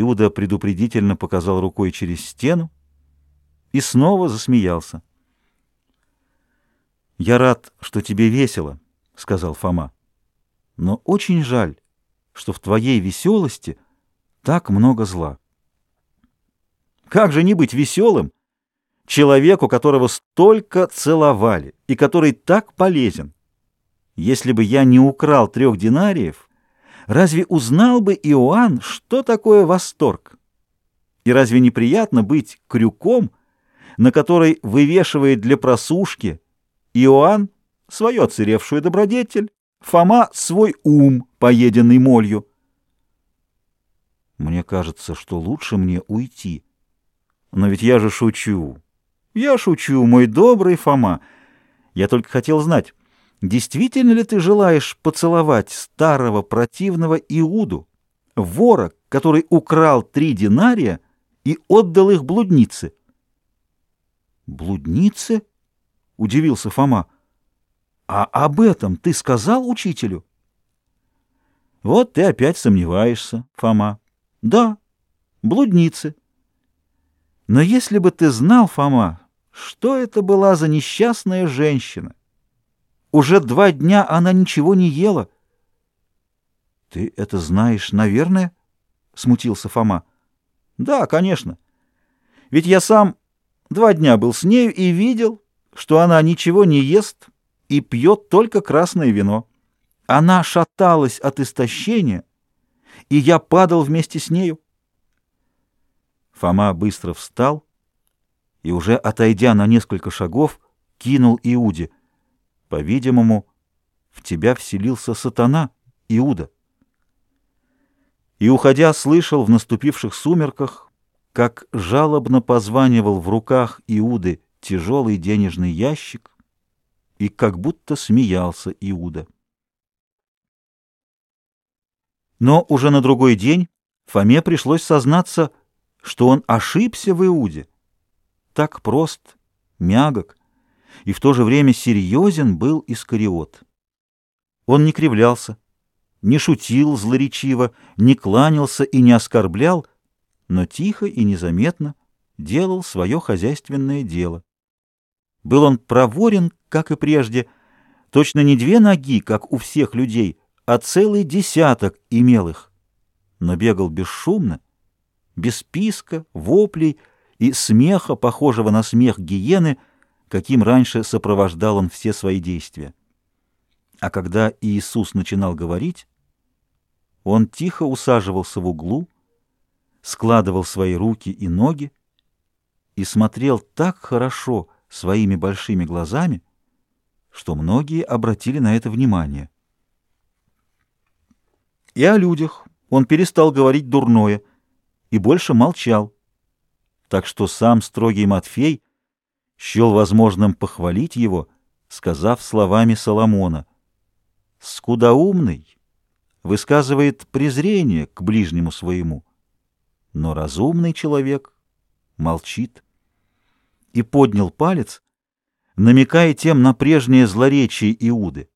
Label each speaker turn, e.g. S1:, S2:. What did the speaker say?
S1: Иуда предупредительно показал рукой через стену и снова засмеялся. «Я рад, что тебе весело», — сказал Фома. «Но очень жаль, что в твоей веселости так много зла». «Как же не быть веселым человеку, которого столько целовали и который так полезен? Если бы я не украл трех динариев, разве узнал бы Иоанн, что такое восторг? И разве неприятно быть крюком, на который вывешивает для просушки Иоанн свою отсыревшую добродетель, Фома свой ум, поеденный молью? Мне кажется, что лучше мне уйти. Но ведь я же шучу. Я шучу, мой добрый Фома. Я только хотел знать, действительно ли ты желаешь поцеловать старого противного Иуду, вора, который украл три динария и отдал их блуднице? Блуднице? — удивился Фома. «А об этом ты сказал учителю?» «Вот ты опять сомневаешься, Фома». «Да, блудницы». «Но если бы ты знал, Фома, что это была за несчастная женщина? Уже два дня она ничего не ела». «Ты это знаешь, наверное?» — смутился Фома. «Да, конечно. Ведь я сам два дня был с нею и видел, что она ничего не ест и пьет только красное вино. Она шаталась от истощения, и я падал вместе с нею. Фома быстро встал и, уже отойдя на несколько шагов, кинул Иуде. По-видимому, в тебя вселился сатана, Иуда. И, уходя, слышал в наступивших сумерках, как жалобно позванивал в руках Иуды тяжелый денежный ящик и как будто смеялся Иуда. Но уже на другой день Фоме пришлось сознаться, что он ошибся в Иуде. Так прост, мягок и в то же время серьезен был Искариот. Он не кривлялся, не шутил злоречиво, не кланялся и не оскорблял, но тихо и незаметно делал свое хозяйственное дело. Был он проворен, как и прежде, точно не две ноги, как у всех людей, а целый десяток имел их. Но бегал бесшумно, без писка, воплей и смеха, похожего на смех гиены, каким раньше сопровождал он все свои действия. А когда Иисус начинал говорить, он тихо усаживался в углу, складывал свои руки и ноги и смотрел так хорошо, своими большими глазами, что многие обратили на это внимание. И о людях он перестал говорить дурное и больше молчал, так что сам строгий Матфей счел возможным похвалить его, сказав словами Соломона «Скудоумный высказывает презрение к ближнему своему, но разумный человек молчит» и поднял палец, намекая тем на прежнее злоречие Иуды.